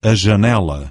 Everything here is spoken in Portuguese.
a janela.